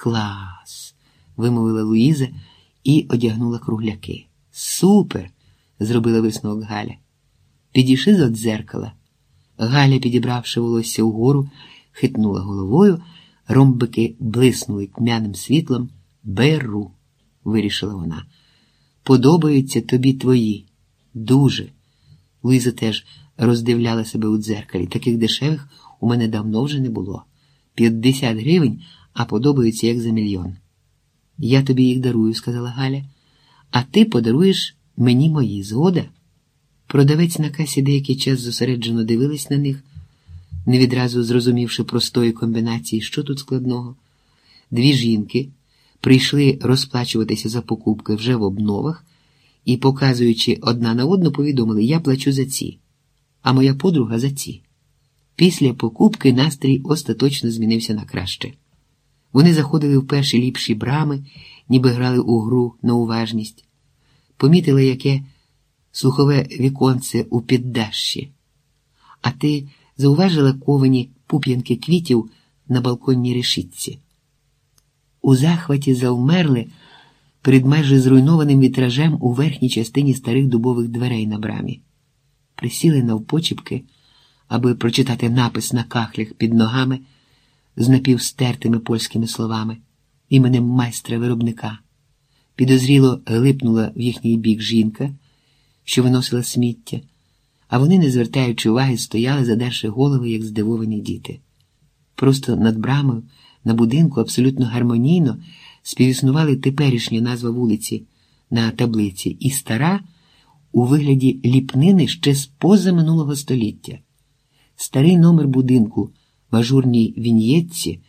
Клас, вимовила Луїза і одягнула кругляки. Супер! зробила висновок Галя. Підійшли до дзеркала. Галя, підібравши волосся угору, хитнула головою, ромбики блиснули тьмяним світлом. Беру, вирішила вона. Подобаються тобі твої. Дуже. Луїза теж роздивляла себе у дзеркалі. Таких дешевих у мене давно вже не було. П'ятдесят гривень, а подобаються як за мільйон. Я тобі їх дарую, сказала Галя, а ти подаруєш мені мої згода. Продавець на касі деякий час зосереджено дивились на них, не відразу зрозумівши простої комбінації, що тут складного. Дві жінки прийшли розплачуватися за покупки вже в обновах і, показуючи одна на одну, повідомили: Я плачу за ці, а моя подруга за ці. Після покупки настрій остаточно змінився на краще. Вони заходили в перші ліпші брами, ніби грали у гру на уважність, помітили, яке слухове віконце у піддащі. А ти зауважила ковані пуп'янки квітів на балконній решітці. У захваті завмерли перед майже зруйнованим вітражем у верхній частині старих дубових дверей на брамі, присіли навпочіпки, аби прочитати напис на кахлях під ногами з напівстертими польськими словами іменем майстра виробника. Підозріло глипнула в їхній бік жінка, що виносила сміття, а вони, не звертаючи уваги, стояли, задерши голови, як здивовані діти. Просто над брамою на будинку абсолютно гармонійно співіснували теперішня назва вулиці на таблиці і стара у вигляді ліпнини ще з поза минулого століття. Старий номер будинку в ажурній віньєтці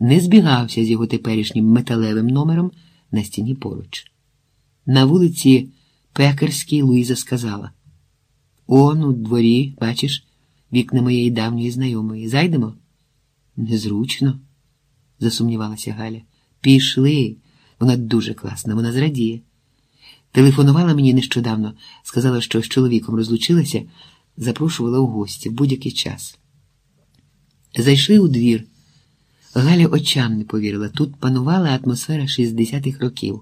не збігався з його теперішнім металевим номером на стіні поруч. На вулиці Пекарській Луїза сказала: Он у дворі, бачиш, вікна моєї давньої знайомої. Зайдемо? Незручно, засумнівалася Галя. Пішли. Вона дуже класна, вона зрадіє. Телефонувала мені нещодавно, сказала, що з чоловіком розлучилася, запрошувала у гості в будь-який час. Зайшли у двір. Галя очам не повірила. Тут панувала атмосфера 60-х років.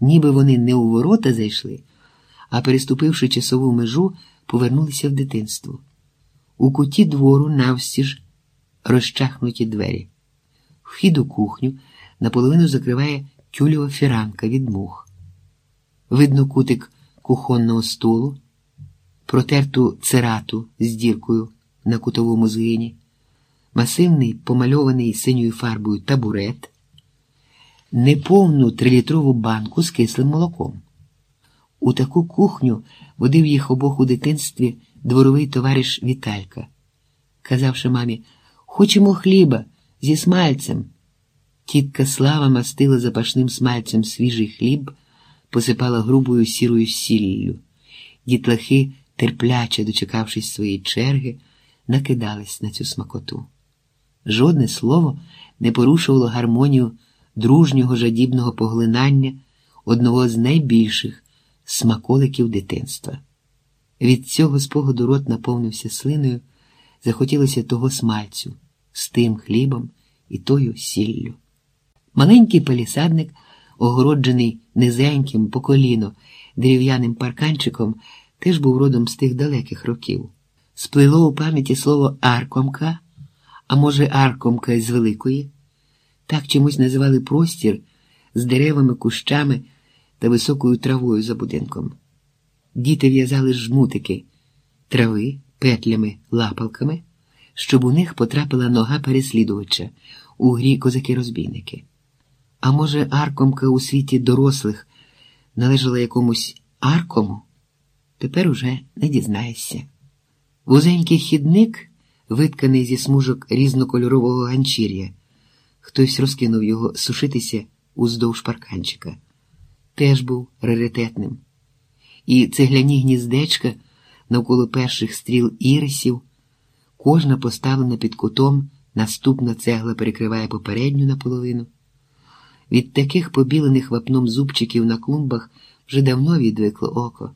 Ніби вони не у ворота зайшли, а переступивши часову межу, повернулися в дитинство. У куті двору навстіж розчахнуті двері. Вхід у кухню наполовину закриває тюльова фіранка від мух. Видно кутик кухонного столу, протерту церату з діркою на кутовому згині, масивний помальований синьою фарбою табурет, неповну трилітрову банку з кислим молоком. У таку кухню водив їх обох у дитинстві дворовий товариш Віталька, казавши мамі, хочемо хліба зі смальцем. Тітка Слава мастила запашним смальцем свіжий хліб, посипала грубою сірою сіллю. Дітлахи, терпляче дочекавшись своєї черги, накидались на цю смакоту. Жодне слово не порушувало гармонію дружнього жадібного поглинання одного з найбільших смаколиків дитинства. Від цього спогаду рот наповнився слиною, захотілося того смальцю з тим хлібом і тою сіллю. Маленький палісадник, огороджений низеньким по коліно дерев'яним парканчиком, теж був родом з тих далеких років. Сплило у пам'яті слово аркомка, а може, аркомка з великої. Так чомусь називали простір з деревами, кущами та високою травою за будинком. Діти в'язали жмутики трави, петлями, лапалками, щоб у них потрапила нога переслідувача у грі козаки-розбійники. А може, аркомка у світі дорослих належала якомусь аркому? Тепер уже не дізнаєшся. Вузенький хідник, витканий зі смужок різнокольорового ганчір'я, хтось розкинув його сушитися уздовж парканчика, теж був раритетним. І цегляні гніздечка навколо перших стріл ірисів, кожна поставлена під кутом, наступна цегла перекриває попередню наполовину. Від таких побілених вапном зубчиків на клумбах вже давно відвикло око.